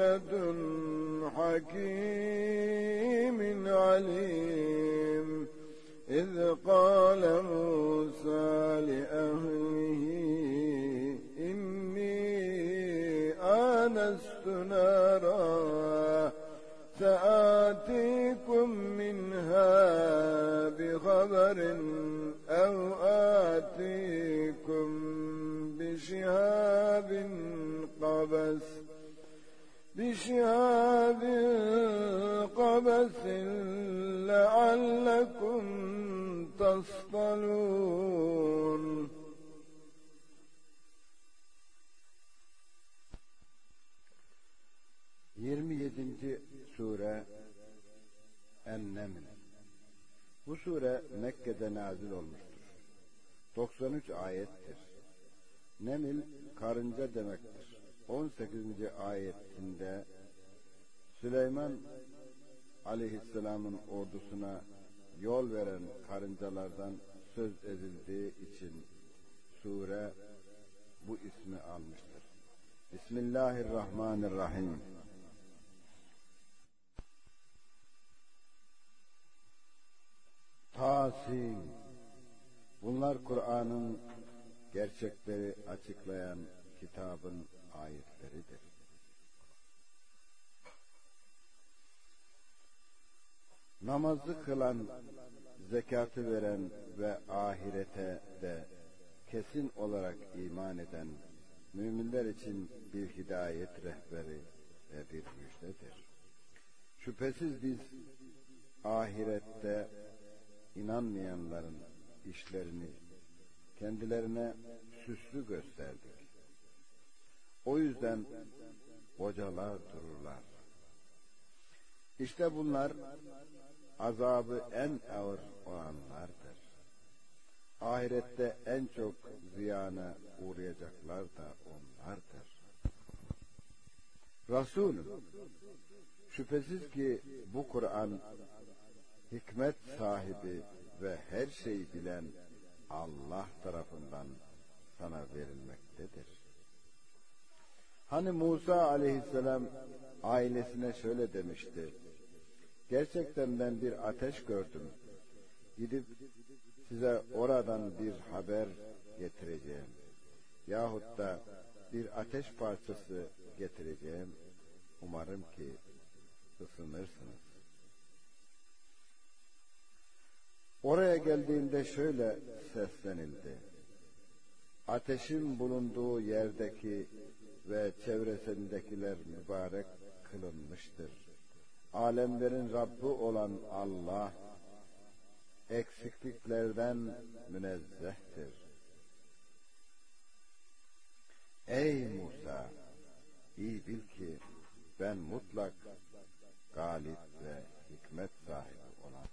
لدن حكيم عليم. إذ قال موسى لأهله إني آنست نارا سآتيكم منها بخبر أو آتيكم بشهاب بشهاب قبس لعلكم تصطلون Yirmi yedinci sure En-Neml Bu sure Mekke'de nazil olmuştur. 93 ayettir. Nemil karınca demektir. 18. ayetinde Süleyman aleyhisselamın ordusuna yol veren karıncalardan söz edildiği için sure bu ismi almıştır. Bismillahirrahmanirrahim. Tasin. Bunlar Kur'an'ın gerçekleri açıklayan kitabın ayetleridir. Namazı kılan, zekatı veren ve ahirete de kesin olarak iman eden müminler için bir hidayet rehberi ve bir müjdedir. Şüphesiz biz ahirette inanmayanların işlerini kendilerine süslü gösterdik. O yüzden hocalar dururlar. İşte bunlar azabı en ağır olanlardır. Ahirette en çok ziyana uğrayacaklar da onlardır. Resulüm, şüphesiz ki bu Kur'an hikmet sahibi ve her şeyi bilen Allah tarafından sana verilmektedir. Hani Musa aleyhisselam ailesine şöyle demişti. Gerçekten ben bir ateş gördüm. Gidip size oradan bir haber getireceğim. Yahut da bir ateş parçası getireceğim. Umarım ki ısınırsınız. Oraya geldiğinde şöyle seslenildi. Ateşin bulunduğu yerdeki ve çevresindekiler mübarek kılınmıştır. Alemlerin Rabbi olan Allah eksikliklerden münezzehtir. Ey Musa! iyi bil ki ben mutlak galip ve hikmet sahibi olan.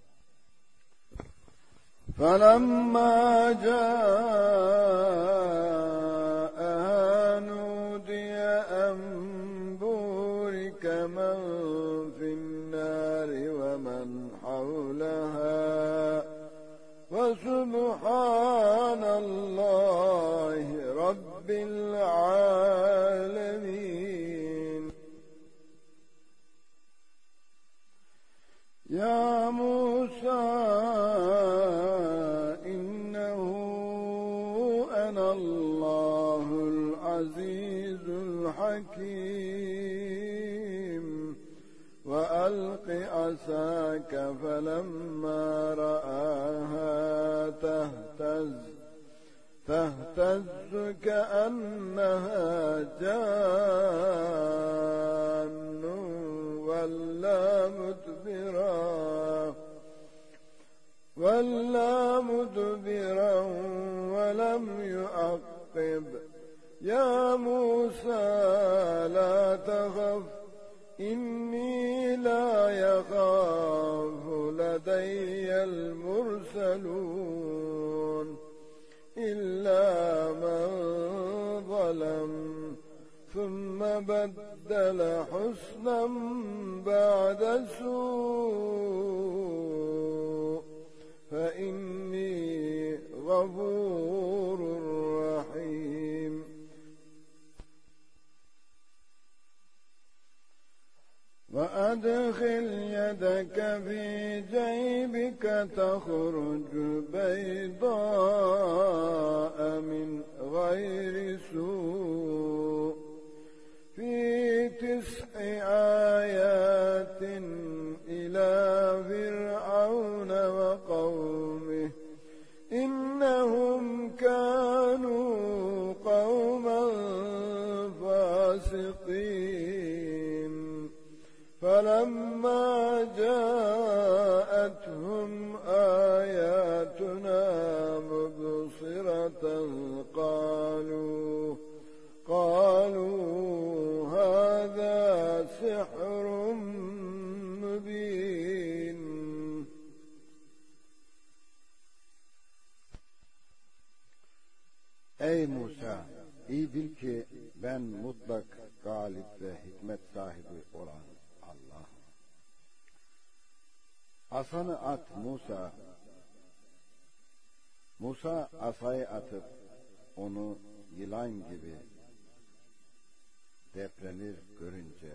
فَلَمَّا جَاءَهَا نُودِيَ أَن بُورِكَ مَن فِي النَّارِ وَمَنْ حَوْلَهَا وَسُبْحَانَ اللَّهِ رَبِّ الْعَالَمِينَ. يَا مُوسَى عَصَاكَ فَلَمَّا رَآهَا تَهْتَزُّ تهتز كأنها جان ولا مدبرا ولا مدبرا ولم يعقب. يا موسى لا تخف لا يخاف لدي المرسلون إلا من ظلم ثم بدل حسنا بعد سوء فإني غفور وأدخل يدك في جيبك تخرج بيضاء من غير سوء في تسع آيات فلما جاءتهم آياتنا مبصرة قالوا قالوا هذا سحر مبين Ey Musa! iyi bil ki ben mutlak galip ve hikmet sahibi olan Asanı at Musa. Musa asayı atıp onu yılan gibi deprenir görünce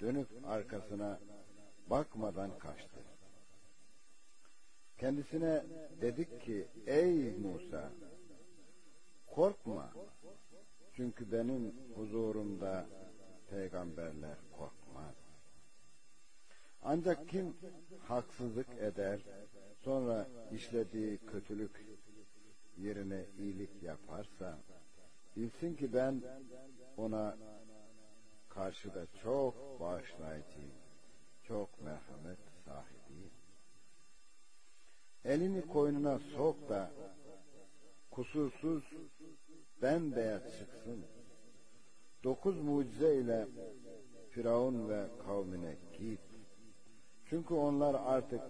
dönüp arkasına bakmadan kaçtı. Kendisine dedik ki ey Musa korkma çünkü benim huzurumda peygamberler korkmaz. Ancak kim haksızlık eder sonra işlediği kötülük yerine iyilik yaparsa bilsin ki ben ona karşıda çok bağışlayıcıyım, çok merhamet sahibiyim. Elini koynuna sok da kusursuz bembeyaz çıksın. Dokuz mucize ile Firavun ve kavmine git. Çünkü onlar artık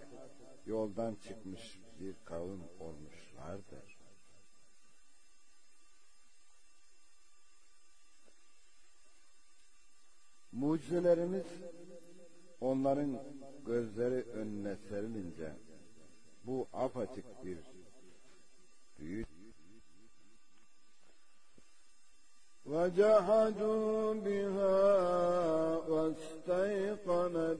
yoldan çıkmış bir kavim olmuşlardır. Mucizelerimiz onların gözleri önüne serilince bu apaçık bir büyük وجحدوا بها واستيقنتها.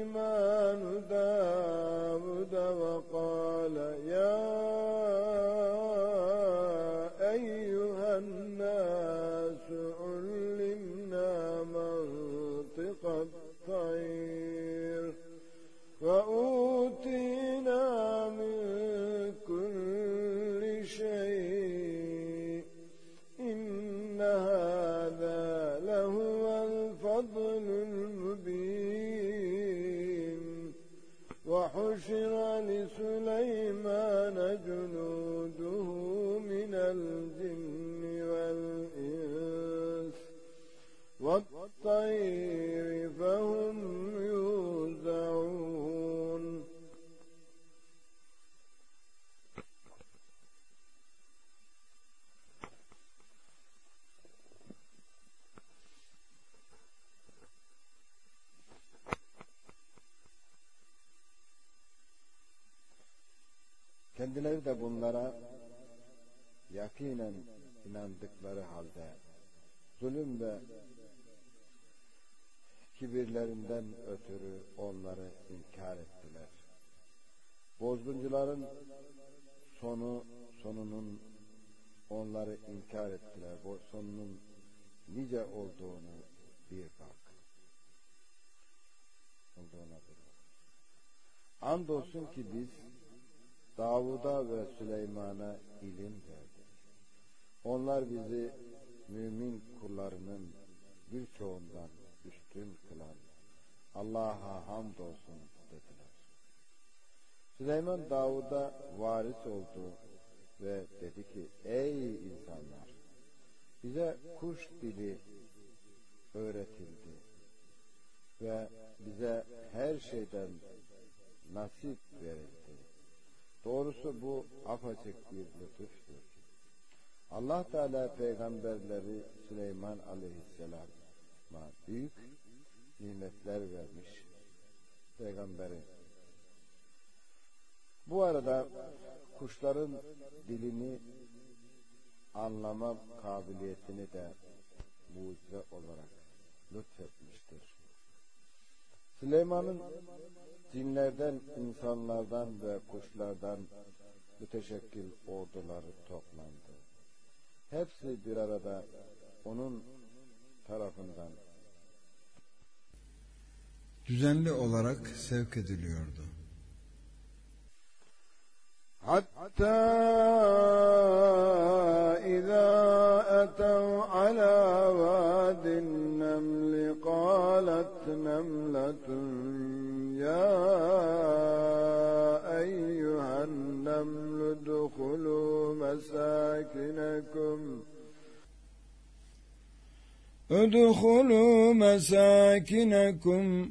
kibirlerinden ötürü onları inkar ettiler. Bozguncuların sonu sonunun onları inkar ettiler. Bu sonunun nice olduğunu bir bak. Olduğuna bir bak. Andolsun ki biz Davud'a ve Süleyman'a ilim verdik. Onlar bizi mümin kullarının kılan Allah'a hamdolsun dediler. Süleyman Davud'a varis oldu ve dedi ki ey insanlar bize kuş dili öğretildi ve bize her şeyden nasip verildi. Doğrusu bu apaçık bir lütuftur. Allah Teala peygamberleri Süleyman Aleyhisselam'a büyük nimetler vermiş peygamberi. Bu arada kuşların dilini anlama kabiliyetini de mucize olarak lütfetmiştir. Süleyman'ın cinlerden, insanlardan ve kuşlardan müteşekkil orduları toplandı. Hepsi bir arada onun tarafından düzenli olarak sevk ediliyordu. حتى إذا أتوا على واد النمل قالت نملة يا أيها النمل ادخلوا مساكنكم ادخلوا مساكنكم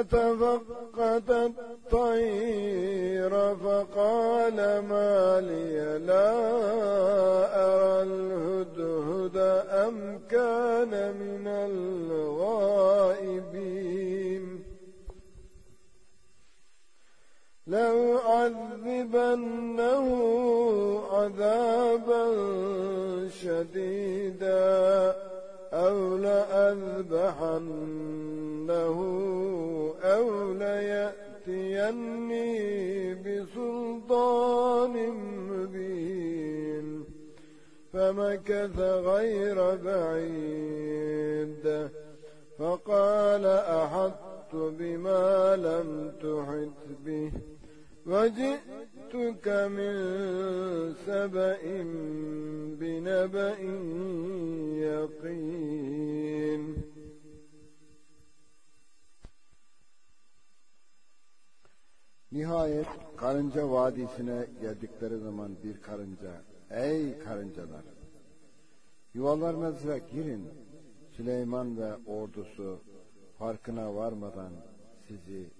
وتفقد الطير فقال ما لي لا أرى الهدهد أم كان من الغائبين. لو عذبنه عذابا شديدا أو لأذبحنه أو ليأتيني بسلطان مبين فمكث غير بعيد فقال أحطت بما لم تحط به وجئتك من سبأ بنبأ يقين Nihayet karınca vadisine geldikleri zaman bir karınca, ey karıncalar, yuvalarınıza girin, Süleyman ve ordusu farkına varmadan sizi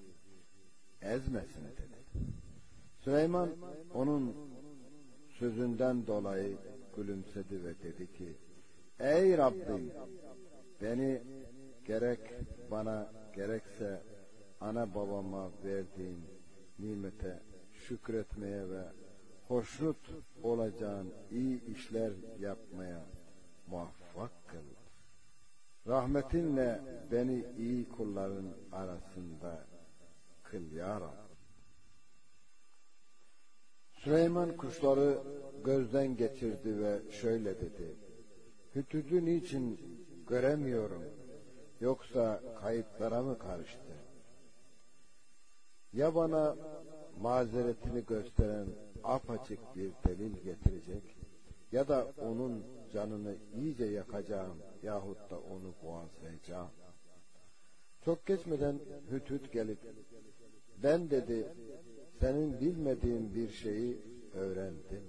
ezmesin dedi. Süleyman onun sözünden dolayı gülümsedi ve dedi ki, Ey Rabbim beni gerek bana gerekse ana babama verdiğin nimete şükretmeye ve hoşnut olacağın iyi işler yapmaya muvaffak kıl. Rahmetinle beni iyi kulların arasında kıl ya Rab. Süleyman kuşları gözden geçirdi ve şöyle dedi. Hütüdü niçin göremiyorum yoksa kayıtlara mı karıştı? Ya bana mazeretini gösteren apaçık bir delil getirecek ya da onun canını iyice yakacağım yahut da onu boğazlayacağım. Çok geçmeden Hüt gelip ben dedi senin bilmediğin bir şeyi öğrendim.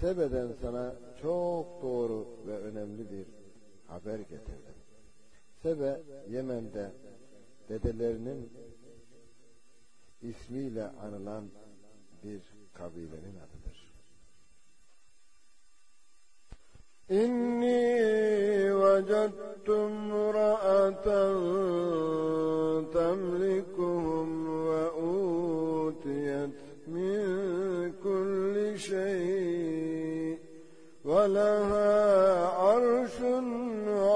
Sebe'den sana çok doğru ve önemli bir haber getirdim. Sebe Yemen'de dedelerinin ismiyle anılan bir kabilenin adıdır. İnni vecettum ra'aten temlikuhum ve utiyet min kulli şey ve leha arşun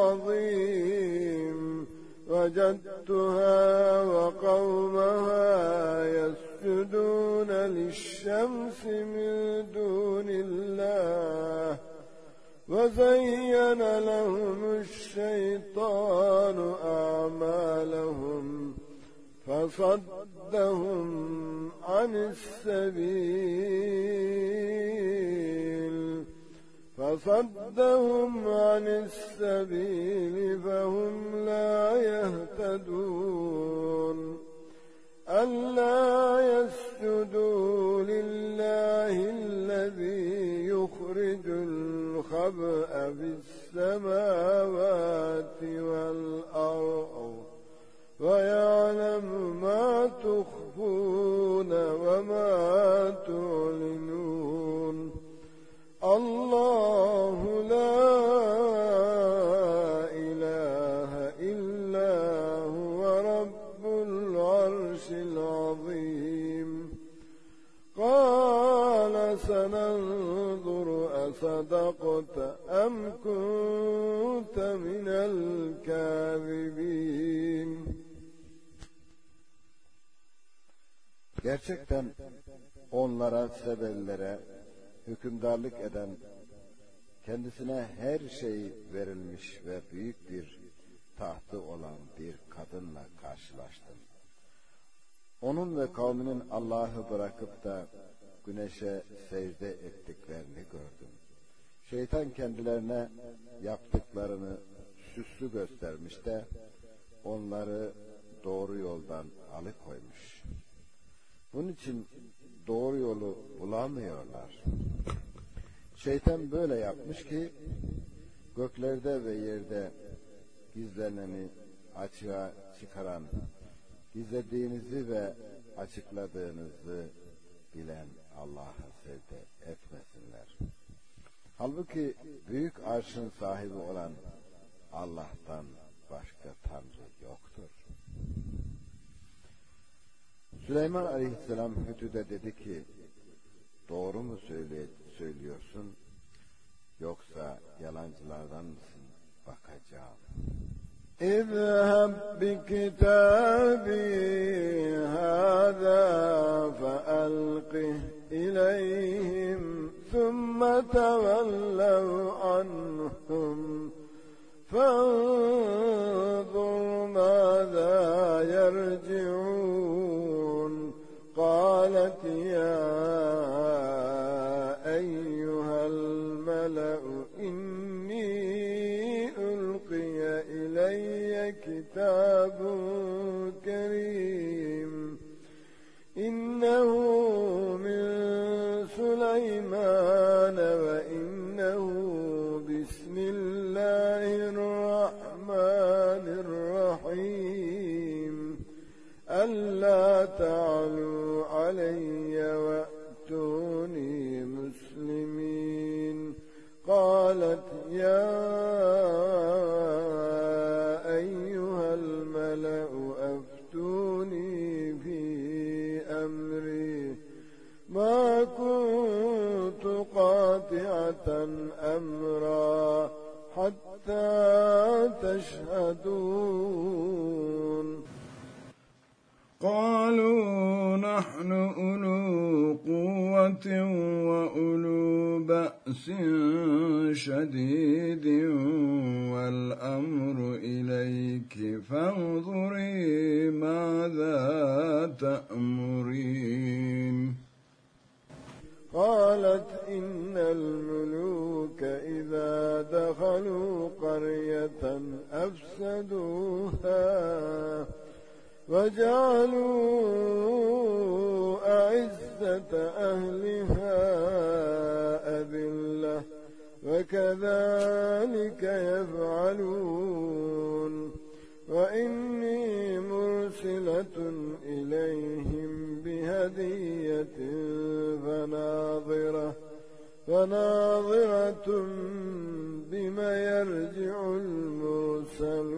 azim vecettuha ve kavmeha للشمس من دون الله وزين لهم الشيطان أعمالهم فصدهم عن السبيل فصدهم عن السبيل فهم لا يهتدون ألا يسجدوا لله الذي يخرج الخبأ في السماوات والأرض ويعلم ما تخفون وما تعلنون. أصدقت أم كنت من الكاذبين Gerçekten onlara, Sebellere hükümdarlık eden, kendisine her şey verilmiş ve büyük bir tahtı olan bir kadınla karşılaştım. Onun ve kavminin Allah'ı bırakıp da güneşe secde ettiklerini gördüm. Şeytan kendilerine yaptıklarını süslü göstermiş de onları doğru yoldan alıkoymuş. Bunun için doğru yolu bulamıyorlar. Şeytan böyle yapmış ki göklerde ve yerde gizleneni açığa çıkaran, gizlediğinizi ve açıkladığınızı bilen Allah'a secde etmesinler. Halbuki büyük arşın sahibi olan Allah'tan başka Tanrı yoktur. Süleyman Aleyhisselam Hütü'de dedi ki, doğru mu söylüyorsun yoksa yalancılardan mısın? bakacağım. اذهب بكتابي هذا فألقه إليهم ثم تولوا عنهم فانظر ماذا يرجعون. قالت يا كتاب كريم إنه من سليمان وإنه بسم الله الرحمن الرحيم ألا تعلوا تشهدون. قالوا نحن أولو قوة وأولو بأس شديد والأمر إليك فانظري ماذا تأمرين. قالت إن الملوك إذا دخلوا قرية أفسدوها وجعلوا أعزة أهلها أذلة وكذلك يفعلون وإني مرسلة إليهم بهدية فناظرة فناظرة بما يرجع المرسلون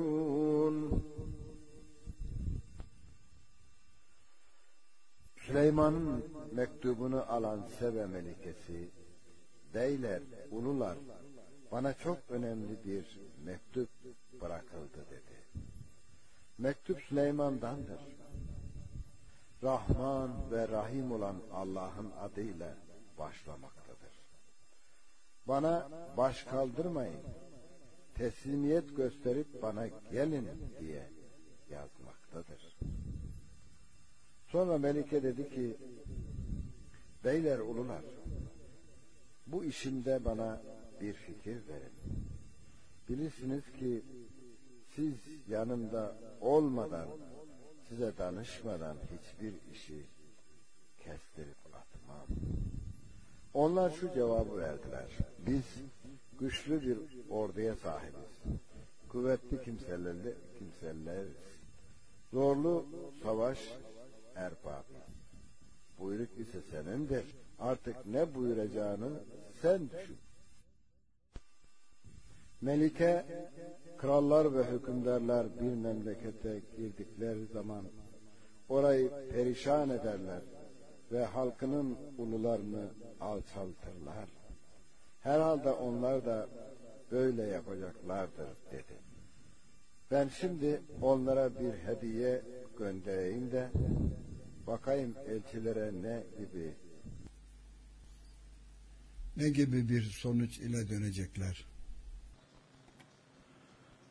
Süleyman'ın mektubunu alan Sebe Melikesi, beyler, ulular, bana çok önemli bir mektup bırakıldı dedi. Mektup Süleyman'dandır. Rahman ve Rahim olan Allah'ın adıyla başlamaktadır. Bana baş kaldırmayın, teslimiyet gösterip bana gelin diye yazmaktadır. Sonra Melike dedi ki, beyler ulular, bu işimde bana bir fikir verin. Bilirsiniz ki siz yanımda olmadan, size danışmadan hiçbir işi kestirip atmam. Onlar şu cevabı verdiler. Biz güçlü bir orduya sahibiz. Kuvvetli kimselerle kimseleriz. Zorlu savaş erbabı. Buyruk ise senindir. Artık ne buyuracağını sen düşün. Melike, krallar ve hükümdarlar bir memlekete girdikleri zaman orayı perişan ederler ve halkının ulularını alçaltırlar. Herhalde onlar da böyle yapacaklardır dedi. Ben şimdi onlara bir hediye göndereyim de bakayım elçilere ne gibi Ne gibi bir sonuç ile dönecekler?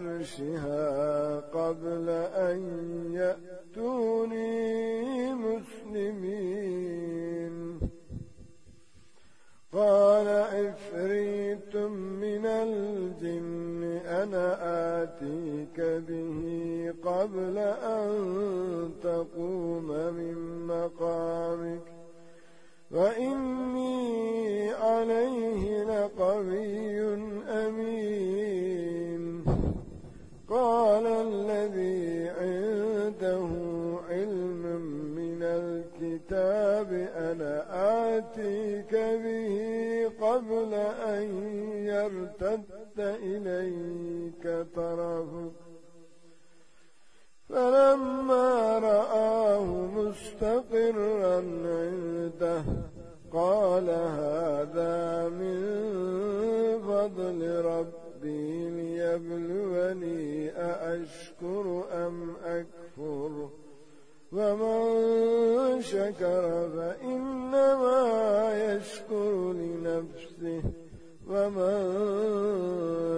عرشها قبل أن يأتوني مسلمين. قال عفريت من الجن أنا آتيك به قبل أن تقوم من مقامك. وإني يرتد إليك طرفك فلما رآه مستقرا عنده قال هذا من فضل ربي ليبلوني أأشكر أم أكفر؟ ومن شكر فإنما يشكر لنفسه. ومن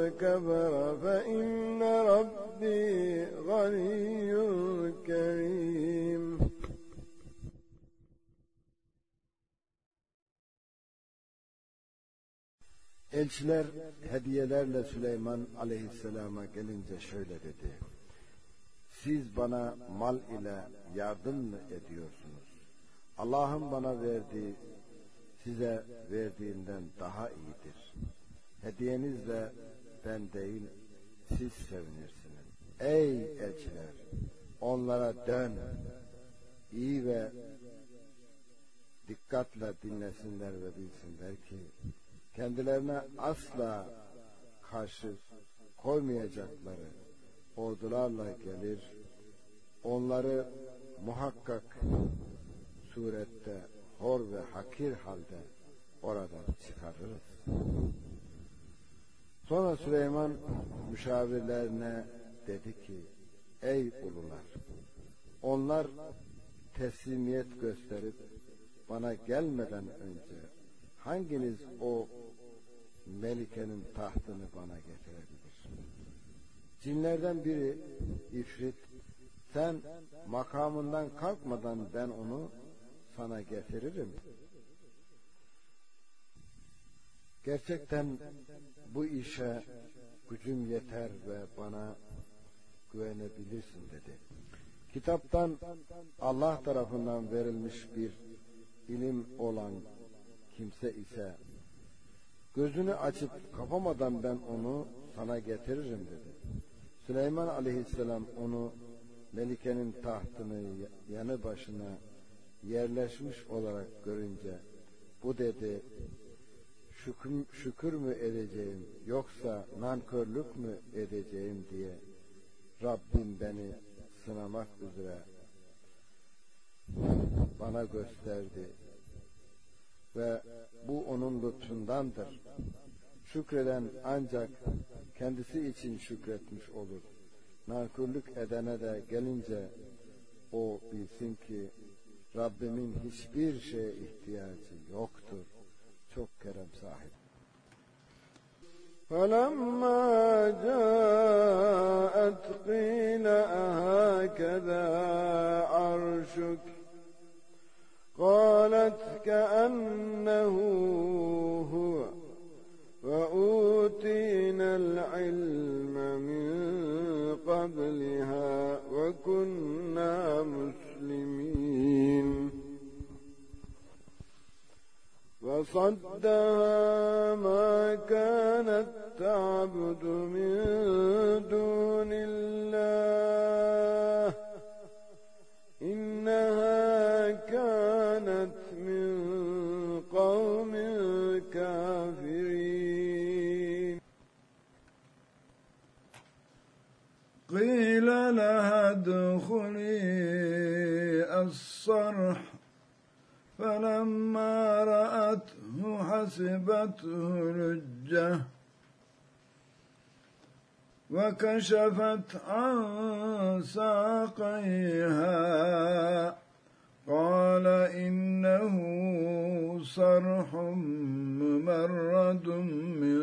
كفر فإن ربي غني كريم Elçiler hediyelerle Süleyman aleyhisselama gelince şöyle dedi. Siz bana mal ile yardım mı ediyorsunuz? Allah'ın bana verdiği size verdiğinden daha iyidir. Hediyenizle ben değil siz sevinirsiniz. Ey elçiler! Onlara dön. İyi ve dikkatle dinlesinler ve bilsinler ki kendilerine asla karşı koymayacakları ordularla gelir, onları muhakkak surette hor ve hakir halde oradan çıkarırız. Sonra Süleyman müşavirlerine dedi ki, ey ulular, onlar teslimiyet gösterip bana gelmeden önce hanginiz o Melike'nin tahtını bana getirebilir? Cinlerden biri İfrit, sen makamından kalkmadan ben onu sana getiririm. Gerçekten bu işe gücüm yeter ve bana güvenebilirsin dedi. Kitaptan Allah tarafından verilmiş bir ilim olan kimse ise gözünü açıp kapamadan ben onu sana getiririm dedi. Süleyman aleyhisselam onu Melike'nin tahtını yanı başına yerleşmiş olarak görünce bu dedi şükür, şükür mü edeceğim yoksa nankörlük mü edeceğim diye Rabbim beni sınamak üzere bana gösterdi ve bu onun lütfundandır. Şükreden ancak kendisi için şükretmiş olur. Nankörlük edene de gelince o bilsin ki Rabbimin hiçbir şeye ihtiyacı yoktur. Çok kerem sahibi. فلما جاءت قيل أهكذا عرشك قالت كأنه هو وأوتينا العلم من قبلها وكنا مسلمين وصدها ما كانت تعبد من دون الله. إنها كانت من قوم كافرين قيل لها ادخلي الصرح. فلما رأته حسبته لجة وكشفت عن ساقيها. قال إنه صرح ممرد من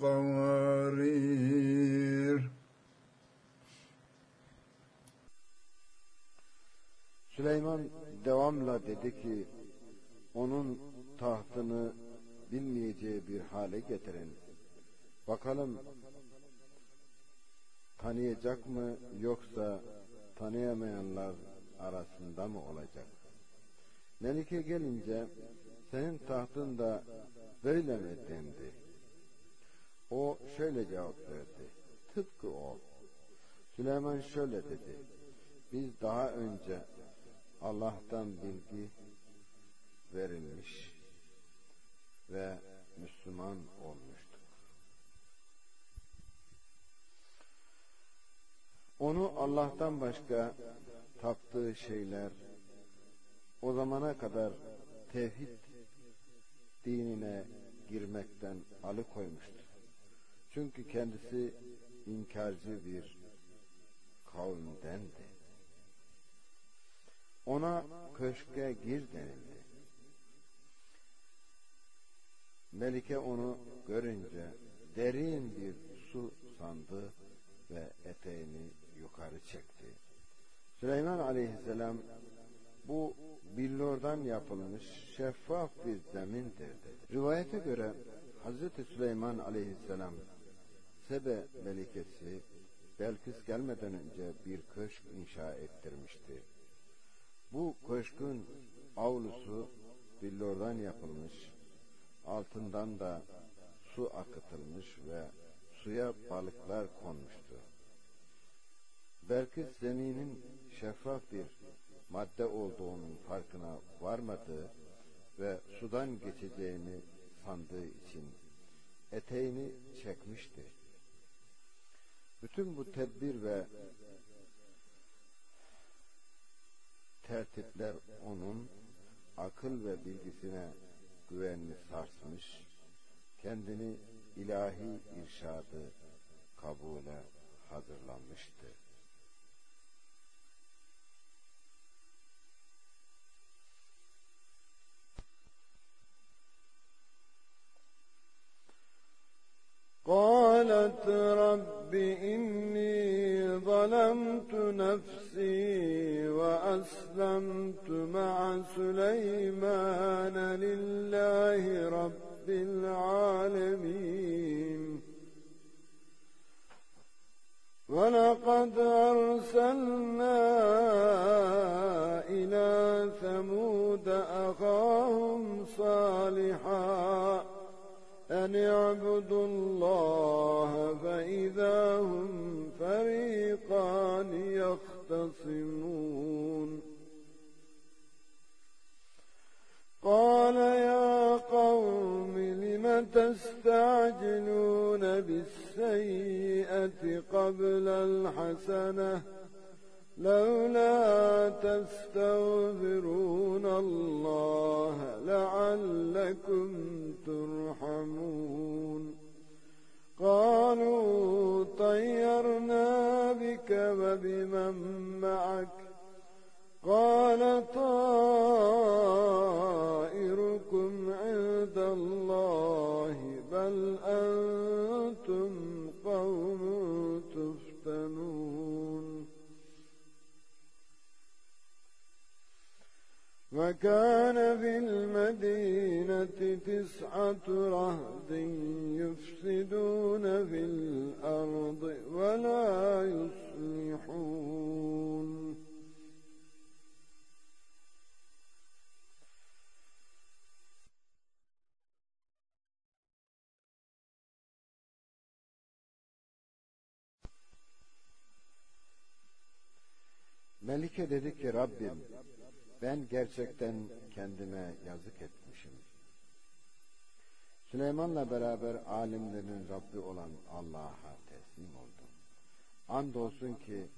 قوارير. سليمان devamla dedi ki onun tahtını bilmeyeceği bir hale getirin. Bakalım tanıyacak mı yoksa tanıyamayanlar arasında mı olacak? Melike gelince senin tahtın da böyle mi dendi? O şöyle cevap verdi. Tıpkı o. Süleyman şöyle dedi. Biz daha önce Allah'tan bilgi verilmiş ve Müslüman olmuştuk. Onu Allah'tan başka taptığı şeyler o zamana kadar tevhid dinine girmekten alıkoymuştu. Çünkü kendisi inkarcı bir kavimdendi. Ona köşke gir denildi. Melike onu görünce derin bir su sandı ve eteğini yukarı çekti. Süleyman aleyhisselam bu billordan yapılmış şeffaf bir zemindir dedi. Rivayete göre Hazreti Süleyman aleyhisselam Sebe melikesi Belkıs gelmeden önce bir köşk inşa ettirmişti. Bu köşkün avlusu billordan yapılmış, altından da su akıtılmış ve suya balıklar konmuştu. Belkıs zeminin şeffaf bir madde olduğunun farkına varmadığı ve sudan geçeceğini sandığı için eteğini çekmişti. Bütün bu tedbir ve tertipler onun akıl ve bilgisine güvenini sarsmış, kendini ilahi irşadı kabule hazırlanmıştı. قالت رب إني ظلمت نفسي وأسلمت مع سليمان لله رب العالمين. ولقد أرسلنا إلى ثمود أخاهم صالحا أن اعبدوا الله فإذا هم فريقان يختصمون. قال يا قوم لم تستعجلون بالسيئة قبل الحسنة؟ لولا تستغفرون الله لعلكم ترحمون. قالوا طيرنا بك وبمن معك؟ قال طائركم وكان في المدينة تسعة رهد يفسدون في الأرض ولا يصلحون. Melike dedi ki Rabbim ben gerçekten kendime yazık etmişim. Süleyman'la beraber alimlerin Rabbi olan Allah'a teslim oldum. Andolsun ki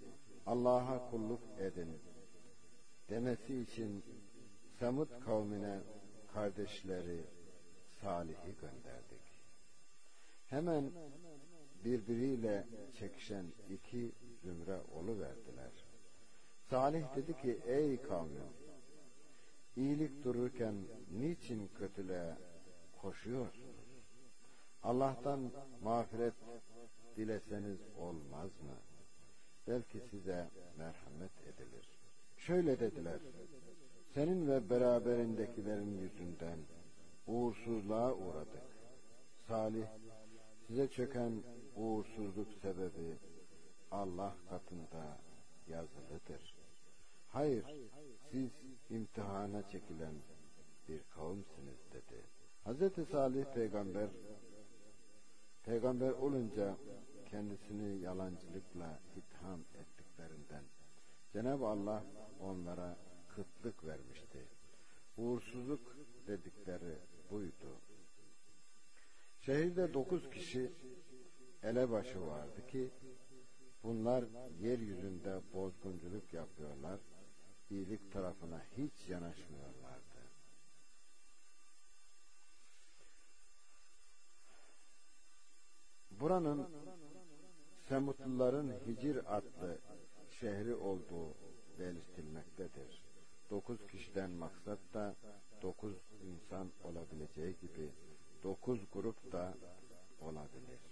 Allah'a kulluk edin demesi için Samut kavmine kardeşleri Salih'i gönderdik. Hemen birbiriyle çekişen iki zümre verdiler. Salih dedi ki ey kavmim iyilik dururken niçin kötülüğe koşuyorsunuz? Allah'tan mağfiret dileseniz olmaz mı? Belki size merhamet edilir. Şöyle dediler. Senin ve beraberindekilerin yüzünden uğursuzluğa uğradık. Salih, size çöken uğursuzluk sebebi Allah katında yazılıdır. Hayır, siz imtihana çekilen bir kavimsiniz dedi. Hz. Salih peygamber peygamber olunca kendisini yalancılıkla itham ettiklerinden Cenab-ı Allah onlara kıtlık vermişti. Uğursuzluk dedikleri buydu. Şehirde dokuz kişi elebaşı vardı ki bunlar yeryüzünde bozgunculuk yapıyorlar, iyilik tarafına hiç yanaşmıyorlardı. Buranın Semutluların Hicir adlı şehri olduğu belirtilmektedir. Dokuz kişiden maksat da dokuz insan olabileceği gibi dokuz grup da olabilir.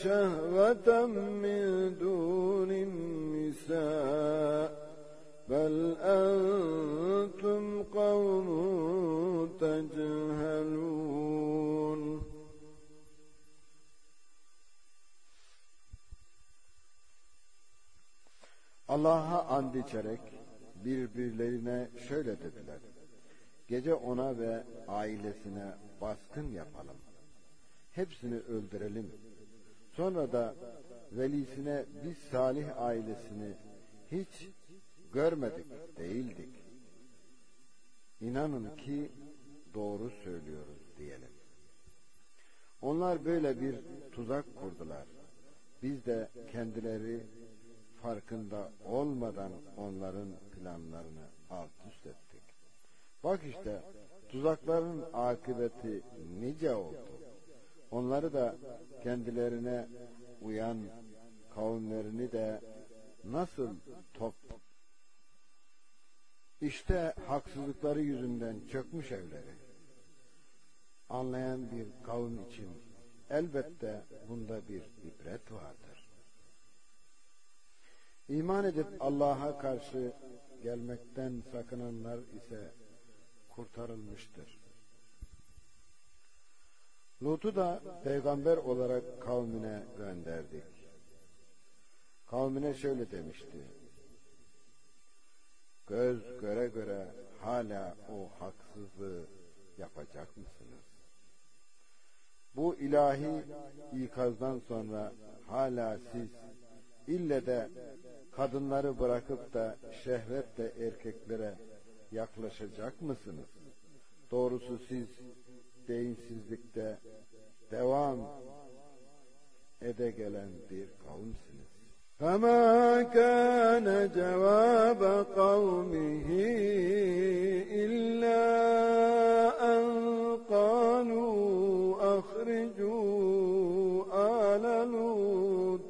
شهوة من دون النساء بل أنتم قوم تجهلون Allah'a and içerek birbirlerine şöyle dediler. Gece ona ve ailesine baskın yapalım. Hepsini öldürelim. Sonra da velisine biz Salih ailesini hiç görmedik, değildik. İnanın ki doğru söylüyoruz diyelim. Onlar böyle bir tuzak kurdular. Biz de kendileri farkında olmadan onların planlarını alt üst ettik. Bak işte tuzakların akıbeti nice oldu. Onları da kendilerine uyan kavimlerini de nasıl top işte haksızlıkları yüzünden çökmüş evleri. Anlayan bir kavim için elbette bunda bir ibret vardır. İman edip Allah'a karşı gelmekten sakınanlar ise kurtarılmıştır. Lut'u da peygamber olarak kavmine gönderdik. Kavmine şöyle demişti. Göz göre göre hala o haksızlığı yapacak mısınız? Bu ilahi ikazdan sonra hala siz ille de kadınları bırakıp da şehvetle erkeklere yaklaşacak mısınız? Doğrusu siz beyinsizlikte devam ede gelen bir kavimsiniz. فما كان جواب قومه إلا أن قالوا أخرجوا آل لوط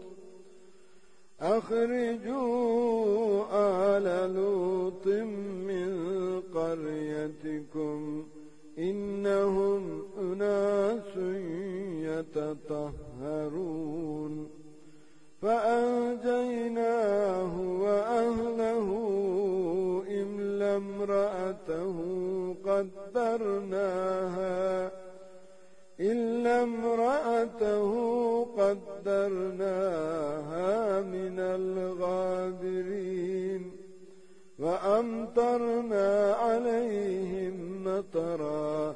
أخرجوا يتطهرون فأنجيناه وأهله إلا امرأته قدرناها إلا امرأته قدرناها من الغابرين وأمطرنا عليهم مطرا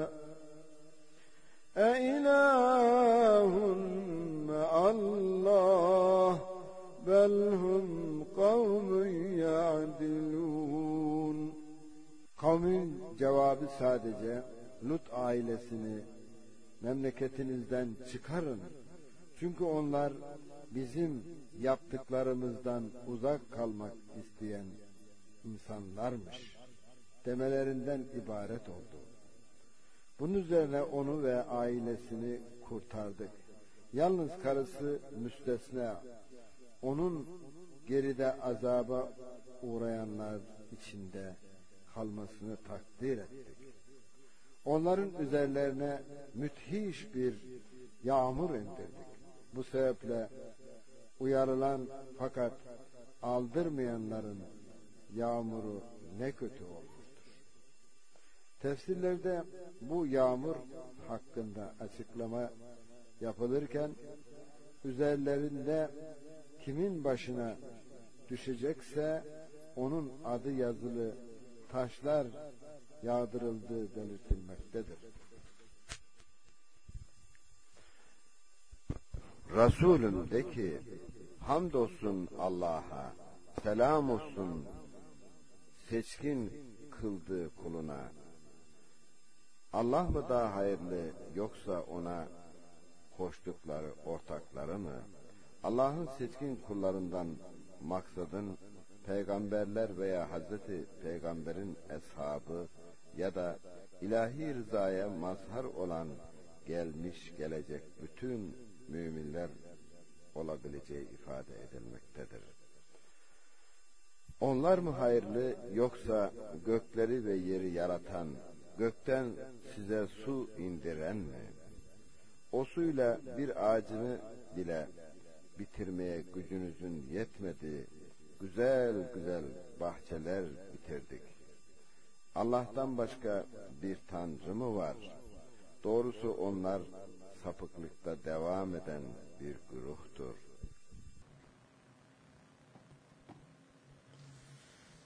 sadece Lut ailesini memleketinizden çıkarın. Çünkü onlar bizim yaptıklarımızdan uzak kalmak isteyen insanlarmış demelerinden ibaret oldu. Bunun üzerine onu ve ailesini kurtardık. Yalnız karısı müstesna. Onun geride azaba uğrayanlar içinde kalmasını takdir ettik. Onların üzerlerine müthiş bir yağmur indirdik. Bu sebeple uyarılan fakat aldırmayanların yağmuru ne kötü olmuştur. Tefsirlerde bu yağmur hakkında açıklama yapılırken üzerlerinde kimin başına düşecekse onun adı yazılı taşlar yağdırıldığı belirtilmektedir. Resulüm de ki hamdolsun Allah'a selam olsun seçkin kıldığı kuluna Allah mı daha hayırlı yoksa ona koştukları ortakları mı? Allah'ın seçkin kullarından maksadın peygamberler veya Hazreti Peygamber'in eshabı ya da ilahi rızaya mazhar olan gelmiş gelecek bütün müminler olabileceği ifade edilmektedir. Onlar mı hayırlı yoksa gökleri ve yeri yaratan, gökten size su indiren mi? O suyla bir ağacını bile bitirmeye gücünüzün yetmediği güzel güzel bahçeler bitirdik. Allah'tan başka bir tanrı mı var? Doğrusu onlar sapıklıkta devam eden bir güruhtur.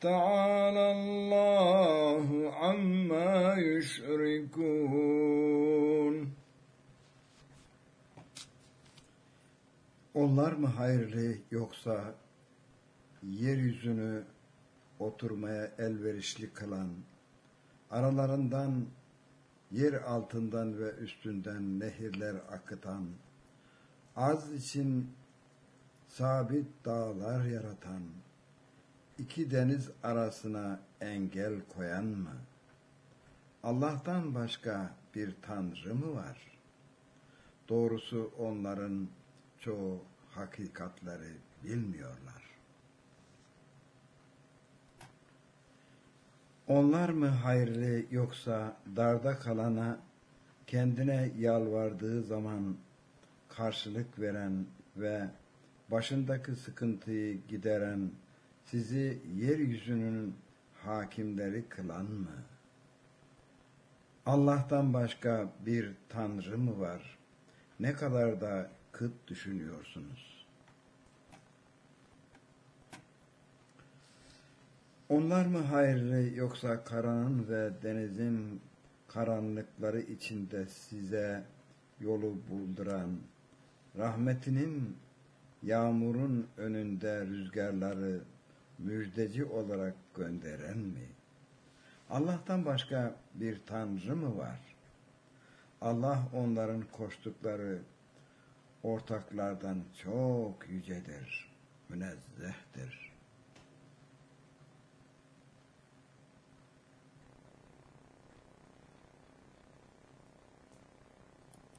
تعالى الله عما يشركون Onlar mı hayırlı yoksa yeryüzünü oturmaya elverişli kılan, aralarından yer altından ve üstünden nehirler akıtan, az için sabit dağlar yaratan, iki deniz arasına engel koyan mı? Allah'tan başka bir tanrı mı var? Doğrusu onların çoğu hakikatleri bilmiyorlar. Onlar mı hayırlı yoksa darda kalana kendine yalvardığı zaman karşılık veren ve başındaki sıkıntıyı gideren sizi yeryüzünün hakimleri kılan mı? Allah'tan başka bir tanrı mı var? Ne kadar da kıt düşünüyorsunuz. Onlar mı hayırlı yoksa karanın ve denizin karanlıkları içinde size yolu bulduran, rahmetinin yağmurun önünde rüzgarları müjdeci olarak gönderen mi? Allah'tan başka bir tanrı mı var? Allah onların koştukları ortaklardan çok yücedir, münezzehtir.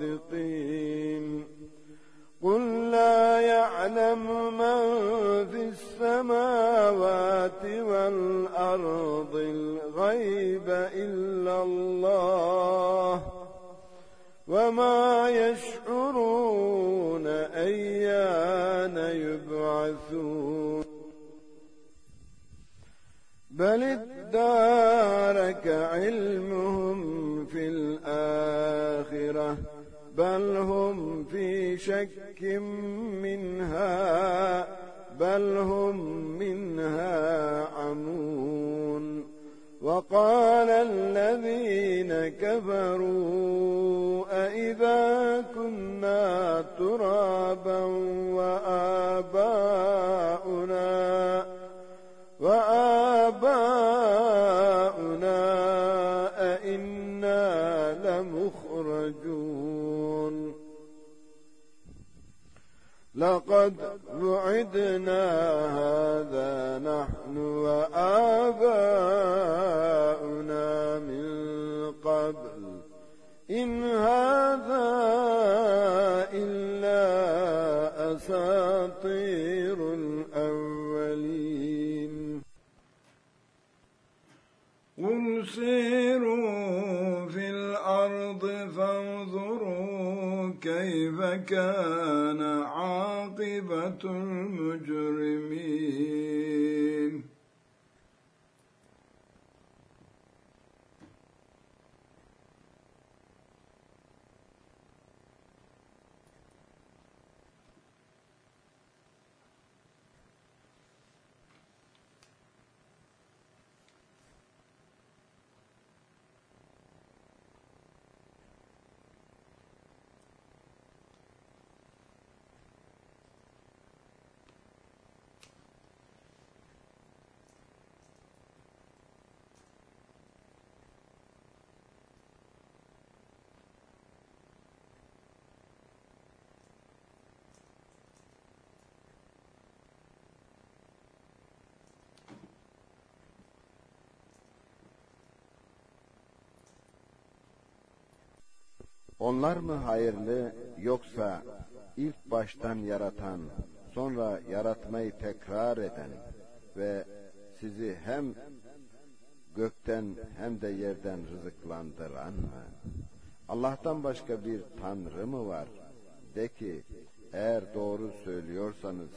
صَادِقِينَ. قُل لَّا يَعْلَمُ مَن فِي السَّمَاوَاتِ وَالْأَرْضِ الْغَيْبَ إِلَّا اللَّهُ وَمَا يَشْعُرُونَ أَيَّانَ يُبْعَثُونَ. بَلِ ادَّارَكَ عِلْمُهُمْ فِي الْآخِرَةِ. بل هم في شك منها بل هم منها عمون. وقال الذين كفروا أئذا كنا ترابا وآباؤنا لقد وعدنا هذا نحن وآباؤنا. كيف كان عاقبة المجرمين؟ Onlar mı hayırlı yoksa ilk baştan yaratan, sonra yaratmayı tekrar eden ve sizi hem gökten hem de yerden rızıklandıran mı? Allah'tan başka bir tanrı mı var? De ki, eğer doğru söylüyorsanız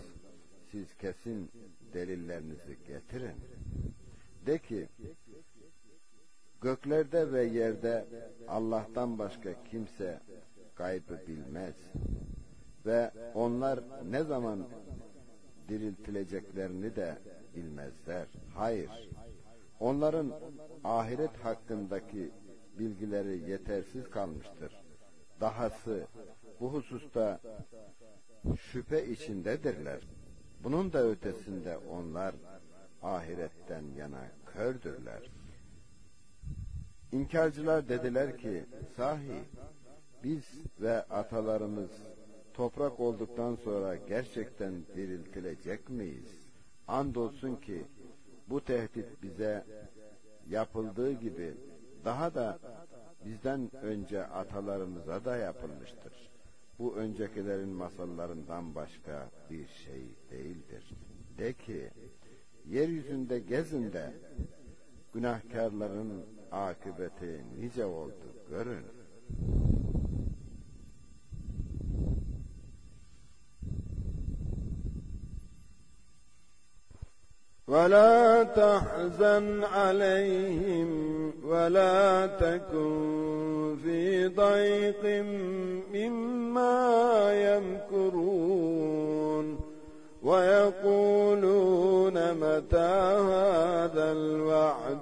siz kesin delillerinizi getirin. De ki, göklerde ve yerde Allah'tan başka kimse gaybı bilmez. Ve onlar ne zaman diriltileceklerini de bilmezler. Hayır, onların ahiret hakkındaki bilgileri yetersiz kalmıştır. Dahası bu hususta şüphe içindedirler. Bunun da ötesinde onlar ahiretten yana kördürler. İnkarcılar dediler ki, sahi biz ve atalarımız toprak olduktan sonra gerçekten diriltilecek miyiz? Andolsun ki bu tehdit bize yapıldığı gibi daha da bizden önce atalarımıza da yapılmıştır. Bu öncekilerin masallarından başka bir şey değildir. De ki, yeryüzünde gezin de günahkarların akıbeti nice oldu görün. ولا تحزن عليهم ولا تكن في ضيق مما يمكرون ويقولون متى هذا الوعد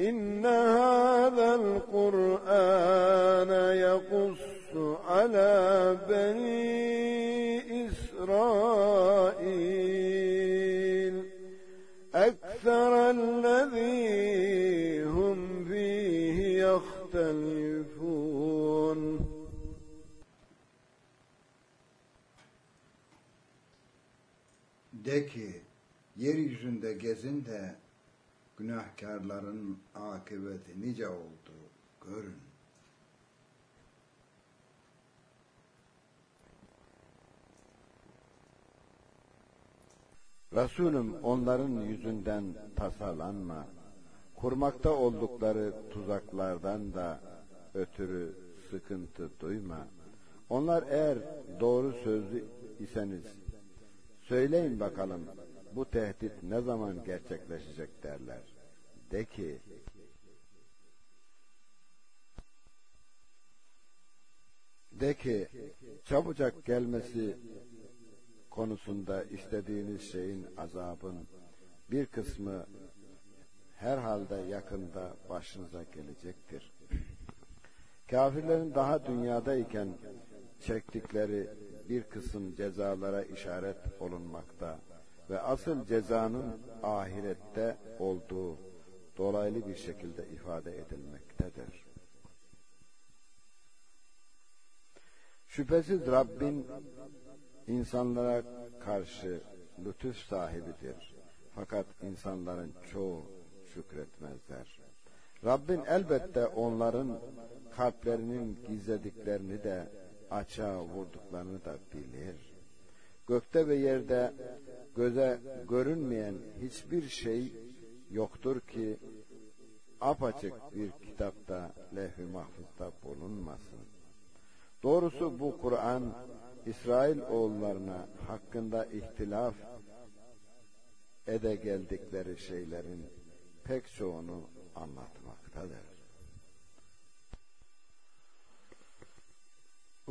إن هذا القرآن يقص على بني إسرائيل أكثر الذي هم فيه يختلفون De ki, yeryüzünde gezin de günahkarların akıbeti nice oldu görün. Resulüm onların yüzünden tasalanma. Kurmakta oldukları tuzaklardan da ötürü sıkıntı duyma. Onlar eğer doğru sözlü iseniz söyleyin bakalım bu tehdit ne zaman gerçekleşecek derler. De ki de ki çabucak gelmesi konusunda istediğiniz şeyin azabın bir kısmı herhalde yakında başınıza gelecektir. Kafirlerin daha dünyadayken çektikleri bir kısım cezalara işaret olunmakta ve asıl cezanın ahirette olduğu dolaylı bir şekilde ifade edilmektedir. Şüphesiz Rabbin insanlara karşı lütuf sahibidir. Fakat insanların çoğu şükretmezler. Rabbin elbette onların kalplerinin gizlediklerini de açığa vurduklarını da bilir. Gökte ve yerde göze görünmeyen hiçbir şey yoktur ki apaçık bir kitapta lehv-i mahfuzda bulunmasın. Doğrusu bu Kur'an İsrail oğullarına hakkında ihtilaf ede geldikleri şeylerin pek çoğunu anlatmaktadır.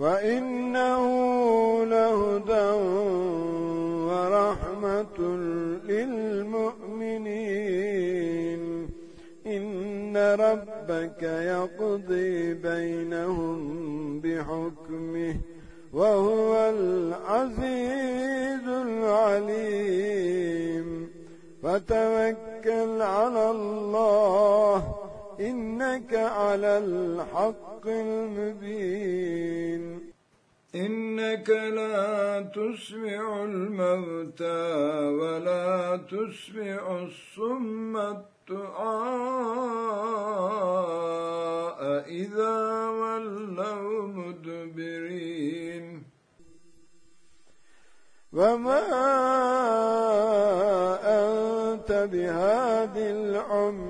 وَإِنَّهُ لَهُدًى وَرَحْمَةٌ لِلْمُؤْمِنِينَ إِنَّ رَبَّكَ يَقْضِي بَيْنَهُم بِحُكْمِهِ وَهُوَ الْعَزِيزُ الْعَلِيمُ فَتَوَكَّلْ عَلَى اللَّهِ إِنَّكَ عَلَى الْحَقِّ الْمُبِينِ. إنك لا تسمع الموتى ولا تسمع الصم الدعاء إذا ولوا مدبرين. وما أنت بهاد العمي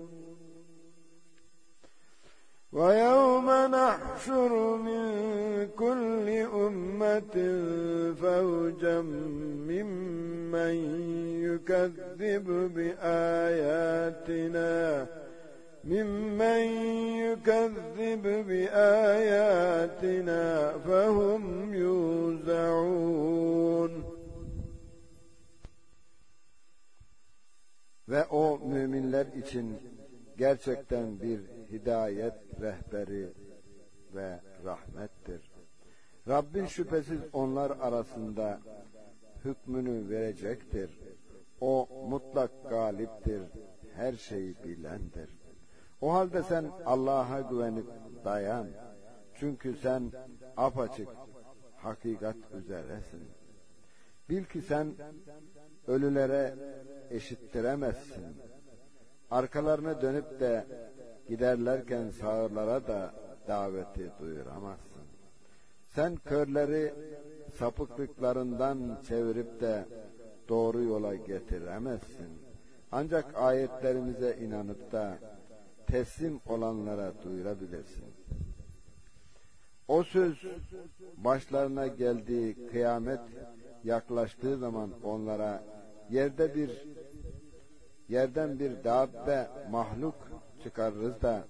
ويوم نحشر من كل أمة فوجا ممن يكذب بآياتنا ممن يكذب بآياتنا فهم يوزعون Ve o müminler için gerçekten bir hidayet rehberi ve rahmettir. Rabbin şüphesiz onlar arasında hükmünü verecektir. O mutlak galiptir, her şeyi bilendir. O halde sen Allah'a güvenip dayan. Çünkü sen apaçık hakikat üzeresin. Bil ki sen ölülere eşittiremezsin. Arkalarına dönüp de giderlerken sağırlara da daveti duyuramazsın. Sen körleri sapıklıklarından çevirip de doğru yola getiremezsin. Ancak ayetlerimize inanıp da teslim olanlara duyurabilirsin. O söz başlarına geldiği kıyamet yaklaştığı zaman onlara yerde bir yerden bir dabbe mahluk çıkarırız da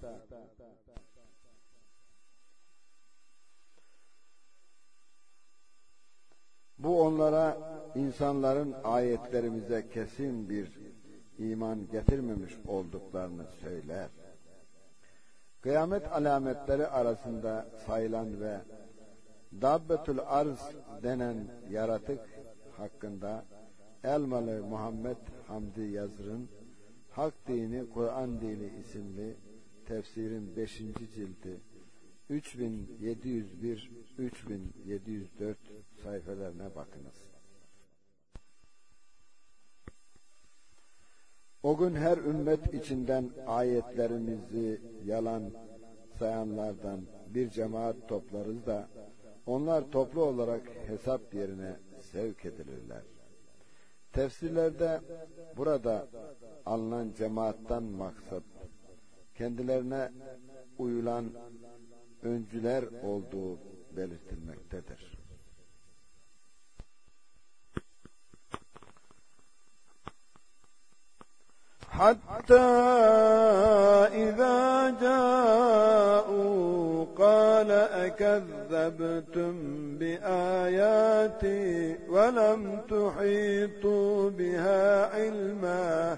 bu onlara insanların ayetlerimize kesin bir iman getirmemiş olduklarını söyler. Kıyamet alametleri arasında sayılan ve Dabbetül Arz denen yaratık hakkında Elmalı Muhammed Hamdi Yazır'ın Hak Dini Kur'an Dini isimli tefsirin 5. cildi 3701-3704 sayfalarına bakınız. O gün her ümmet içinden ayetlerimizi yalan sayanlardan bir cemaat toplarız da onlar toplu olarak hesap yerine sevk edilirler. Tefsirlerde burada alınan cemaattan maksat kendilerine uyulan öncüler olduğu belirtilmektedir. حتى إذا جاءوا قال أكذبتم بآياتي ولم تحيطوا بها علما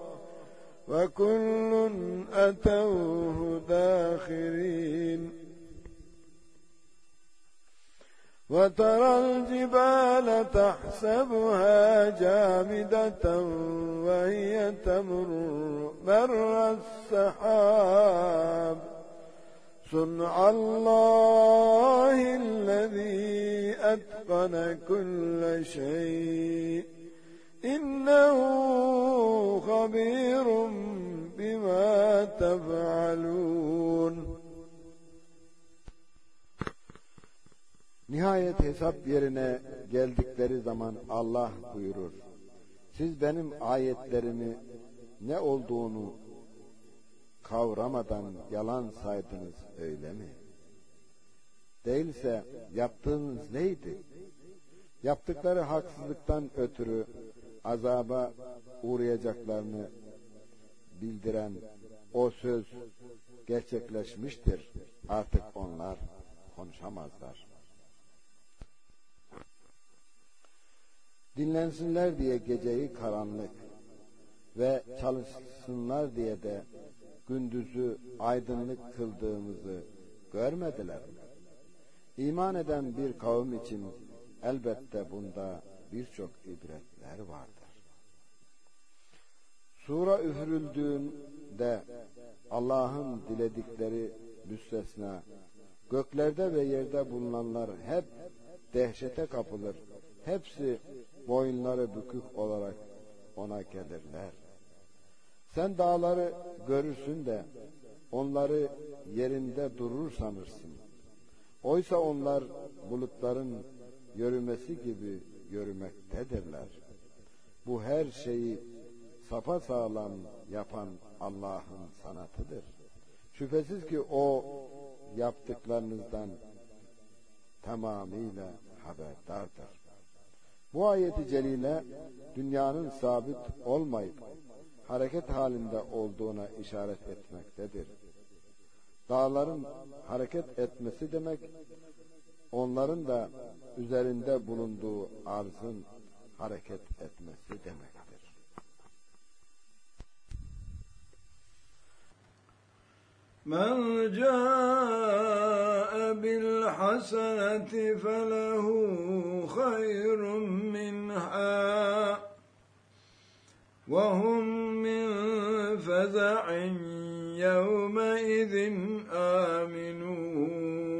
وكل أتوه داخرين. وترى الجبال تحسبها جامدة وهي تمر مر السحاب. صنع الله الذي أتقن كل شيء. إنه خبير بما تفعلون Nihayet hesap yerine geldikleri zaman Allah buyurur. Siz benim ayetlerimi ne olduğunu kavramadan yalan saydınız öyle mi? Değilse yaptığınız neydi? Yaptıkları haksızlıktan ötürü azaba uğrayacaklarını bildiren o söz gerçekleşmiştir. Artık onlar konuşamazlar. Dinlensinler diye geceyi karanlık ve çalışsınlar diye de gündüzü aydınlık kıldığımızı görmediler mi? İman eden bir kavim için elbette bunda birçok ibretler vardır. Sura üfürüldüğünde Allah'ın diledikleri müstesna göklerde ve yerde bulunanlar hep dehşete kapılır. Hepsi boyunları bükük olarak ona gelirler. Sen dağları görürsün de onları yerinde durur sanırsın. Oysa onlar bulutların yürümesi gibi yürümektedirler. Bu her şeyi sapa sağlam yapan Allah'ın sanatıdır. Şüphesiz ki o yaptıklarınızdan tamamıyla haberdardır. Bu ayeti celile dünyanın sabit olmayıp hareket halinde olduğuna işaret etmektedir. Dağların hareket etmesi demek, onların da üzerinde bulunduğu arzın hareket etmesi demektir. من جاء بالحسنة فله خير منها وهم من فزع يومئذ آمنون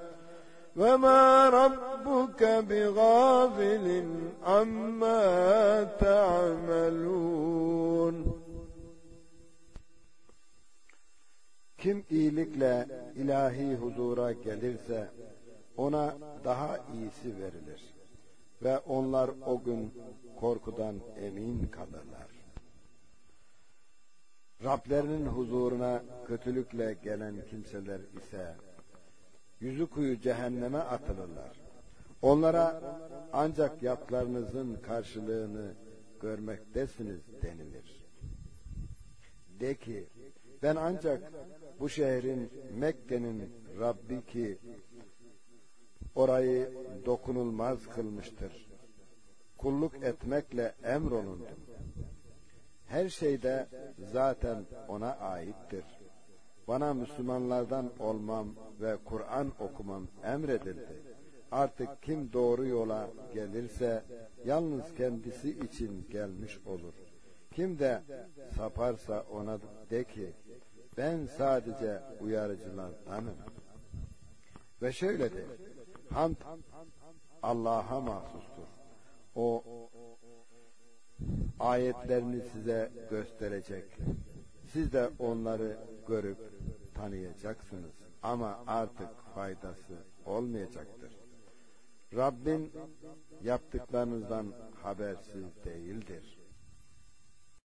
وما رب ربك بغافل عما تعملون Kim iyilikle ilahi huzura gelirse ona daha iyisi verilir ve onlar o gün korkudan emin kalırlar. Rablerinin huzuruna kötülükle gelen kimseler ise yüzü kuyu cehenneme atılırlar. Onlara ancak yaptıklarınızın karşılığını görmektesiniz denilir. De ki ben ancak bu şehrin Mekke'nin Rabbi ki orayı dokunulmaz kılmıştır. Kulluk etmekle emrolundum. Her şeyde zaten ona aittir. Bana Müslümanlardan olmam ve Kur'an okumam emredildi. Artık kim doğru yola gelirse yalnız kendisi için gelmiş olur. Kim de saparsa ona de ki ben sadece uyarıcılardanım. Ve şöyle de hamd Allah'a mahsustur. O ayetlerini size gösterecek. Siz de onları görüp tanıyacaksınız. Ama artık faydası olmayacaktır. Rabbin yaptıklarınızdan habersiz değildir.